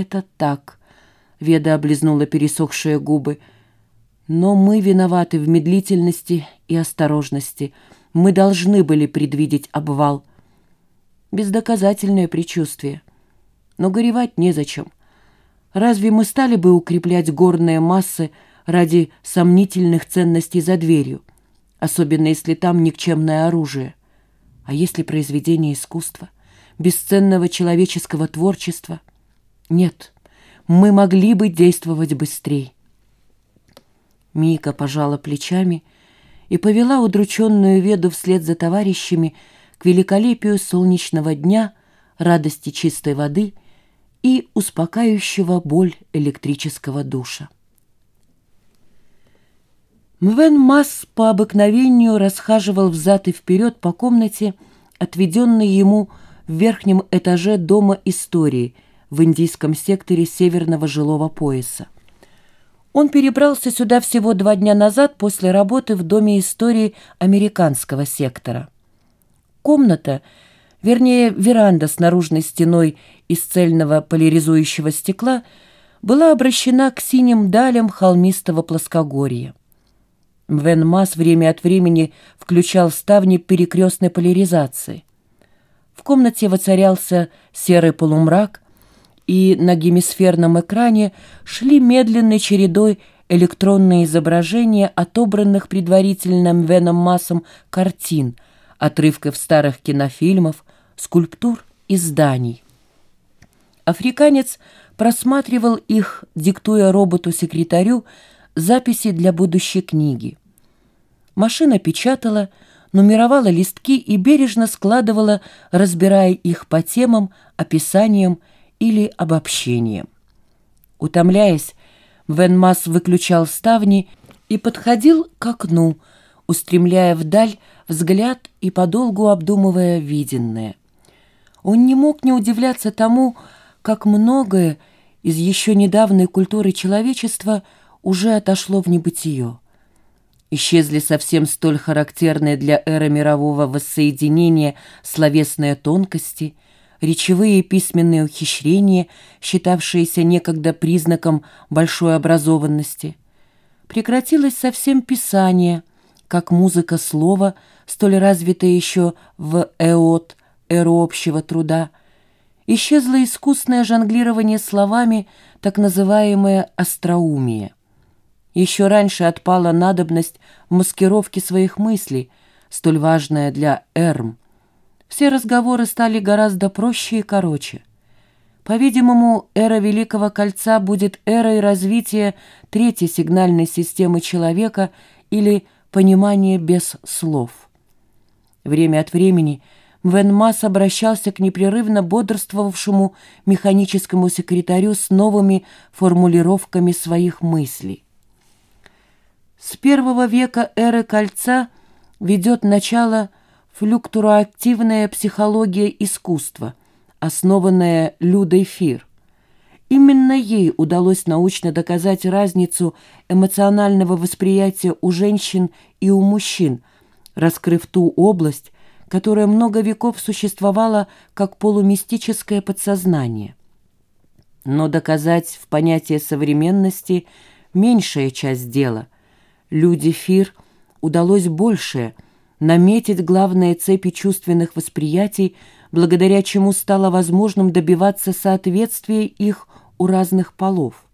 это так», — Веда облизнула пересохшие губы. «Но мы виноваты в медлительности и осторожности. Мы должны были предвидеть обвал». Бездоказательное предчувствие. Но горевать незачем. Разве мы стали бы укреплять горные массы ради сомнительных ценностей за дверью, особенно если там никчемное оружие? А если произведение искусства, бесценного человеческого творчества? Нет, мы могли бы действовать быстрее. Мика пожала плечами и повела удрученную веду вслед за товарищами к великолепию солнечного дня, радости чистой воды и успокаивающего боль электрического душа. Мвен Масс по обыкновению расхаживал взад и вперед по комнате, отведенной ему в верхнем этаже Дома истории в индийском секторе Северного жилого пояса. Он перебрался сюда всего два дня назад после работы в Доме истории американского сектора. Комната, вернее, веранда с наружной стеной из цельного поляризующего стекла была обращена к синим далям холмистого плоскогорья. Вен Мас время от времени включал ставни перекрестной поляризации. В комнате воцарялся серый полумрак, и на гемисферном экране шли медленной чередой электронные изображения отобранных предварительным Веном Массом картин, отрывков старых кинофильмов, скульптур и зданий. Африканец просматривал их, диктуя роботу-секретарю записи для будущей книги. Машина печатала, нумеровала листки и бережно складывала, разбирая их по темам, описаниям или обобщением. Утомляясь, Вен Масс выключал ставни и подходил к окну, устремляя вдаль взгляд и подолгу обдумывая виденное. Он не мог не удивляться тому, как многое из еще недавней культуры человечества уже отошло в небытие. Исчезли совсем столь характерные для эры мирового воссоединения словесные тонкости, речевые и письменные ухищрения, считавшиеся некогда признаком большой образованности. Прекратилось совсем писание, как музыка слова, столь развитая еще в эот, эру общего труда. Исчезло искусное жонглирование словами, так называемое остроумие. Еще раньше отпала надобность в маскировке своих мыслей, столь важная для Эрм. Все разговоры стали гораздо проще и короче. По-видимому, эра Великого Кольца будет эрой развития третьей сигнальной системы человека или понимания без слов. Время от времени Вен Масс обращался к непрерывно бодрствовавшему механическому секретарю с новыми формулировками своих мыслей. С первого века эры Кольца ведет начало флюктуроактивная психология искусства, основанная Людой Фир. Именно ей удалось научно доказать разницу эмоционального восприятия у женщин и у мужчин, раскрыв ту область, которая много веков существовала как полумистическое подсознание. Но доказать в понятие современности меньшая часть дела – Люди Фир удалось большее — наметить главные цепи чувственных восприятий, благодаря чему стало возможным добиваться соответствия их у разных полов.